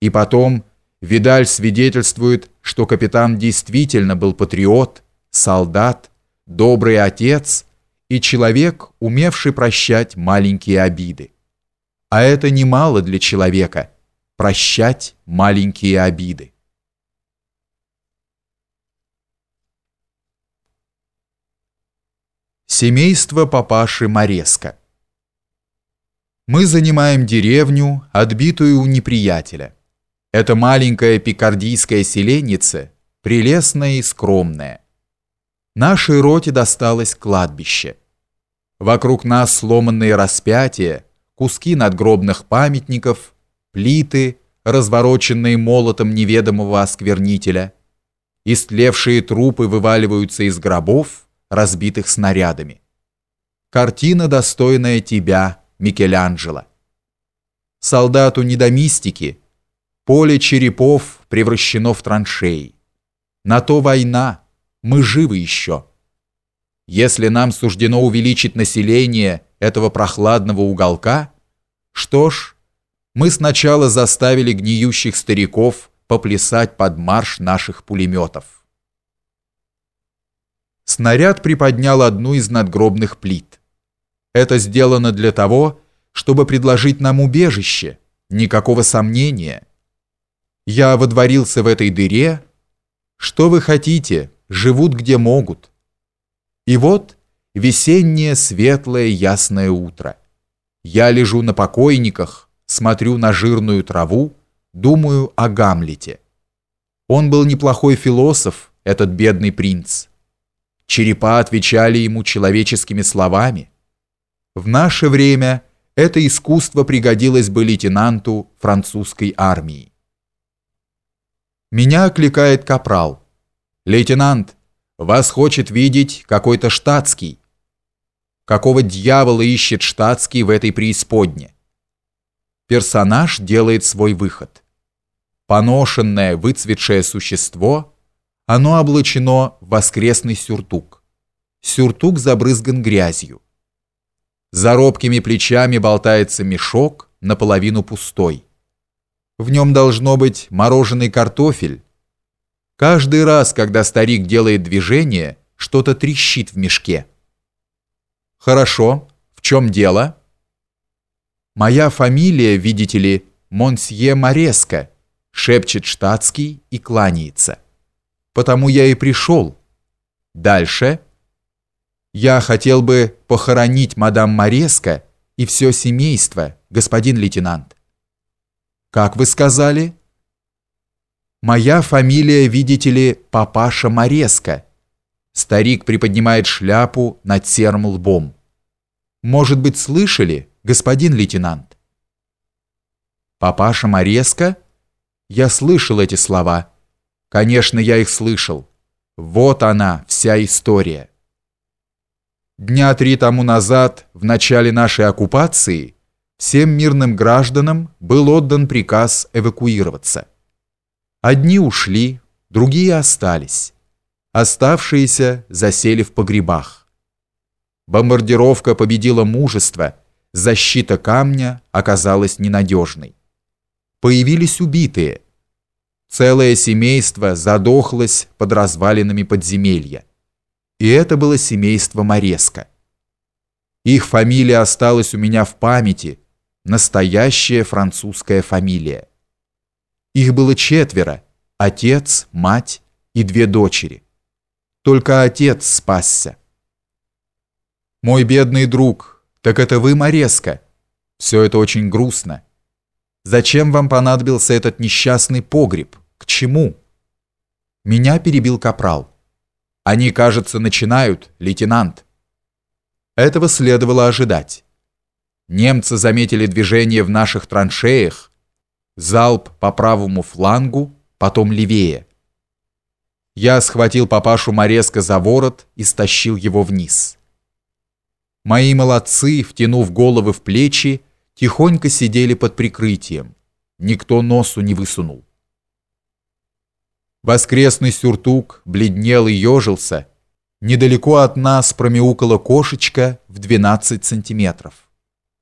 И потом, Видаль свидетельствует, что капитан действительно был патриот, солдат, добрый отец и человек, умевший прощать маленькие обиды. А это немало для человека – прощать маленькие обиды. Семейство папаши Мореско Мы занимаем деревню, отбитую у неприятеля. Это маленькая пикардийская селенница, прелестная и скромная. Нашей роте досталось кладбище. Вокруг нас сломанные распятия, куски надгробных памятников, плиты, развороченные молотом неведомого осквернителя. Истлевшие трупы вываливаются из гробов, разбитых снарядами. Картина, достойная тебя, Микеланджело. Солдату не до мистики, поле черепов превращено в траншеи. На то война, мы живы еще. Если нам суждено увеличить население этого прохладного уголка, что ж, мы сначала заставили гниющих стариков поплясать под марш наших пулеметов. Снаряд приподнял одну из надгробных плит. Это сделано для того, чтобы предложить нам убежище, никакого сомнения. Я водворился в этой дыре. Что вы хотите, живут где могут. И вот весеннее светлое ясное утро. Я лежу на покойниках, смотрю на жирную траву, думаю о Гамлете. Он был неплохой философ, этот бедный принц. Черепа отвечали ему человеческими словами. В наше время это искусство пригодилось бы лейтенанту французской армии. Меня окликает капрал. «Лейтенант, вас хочет видеть какой-то штатский». Какого дьявола ищет штатский в этой преисподне? Персонаж делает свой выход. Поношенное, выцветшее существо оно облачено в воскресный сюртук. Сюртук забрызган грязью. За робкими плечами болтается мешок, наполовину пустой. В нем должно быть мороженый картофель. Каждый раз, когда старик делает движение, что-то трещит в мешке. Хорошо, в чем дело? Моя фамилия, видите ли, Монсье Мореско, шепчет штатский и кланяется потому я и пришел. Дальше. Я хотел бы похоронить мадам Мореско и все семейство, господин лейтенант. Как вы сказали? Моя фамилия, видите ли, папаша Мореско. Старик приподнимает шляпу над серым лбом. Может быть, слышали, господин лейтенант? Папаша Мореско? Я слышал эти слова Конечно, я их слышал. Вот она, вся история. Дня три тому назад, в начале нашей оккупации, всем мирным гражданам был отдан приказ эвакуироваться. Одни ушли, другие остались. Оставшиеся засели в погребах. Бомбардировка победила мужество, защита камня оказалась ненадежной. Появились убитые – Целое семейство задохлось под развалинами подземелья. И это было семейство Мореско. Их фамилия осталась у меня в памяти, настоящая французская фамилия. Их было четверо, отец, мать и две дочери. Только отец спасся. Мой бедный друг, так это вы, Мореско? Все это очень грустно. Зачем вам понадобился этот несчастный погреб? К чему? Меня перебил капрал. Они, кажется, начинают, лейтенант. Этого следовало ожидать. Немцы заметили движение в наших траншеях, залп по правому флангу, потом левее. Я схватил папашу Мореско за ворот и стащил его вниз. Мои молодцы, втянув головы в плечи, тихонько сидели под прикрытием. Никто носу не высунул. Воскресный сюртук бледнел и ежился. Недалеко от нас промяукала кошечка в 12 сантиметров.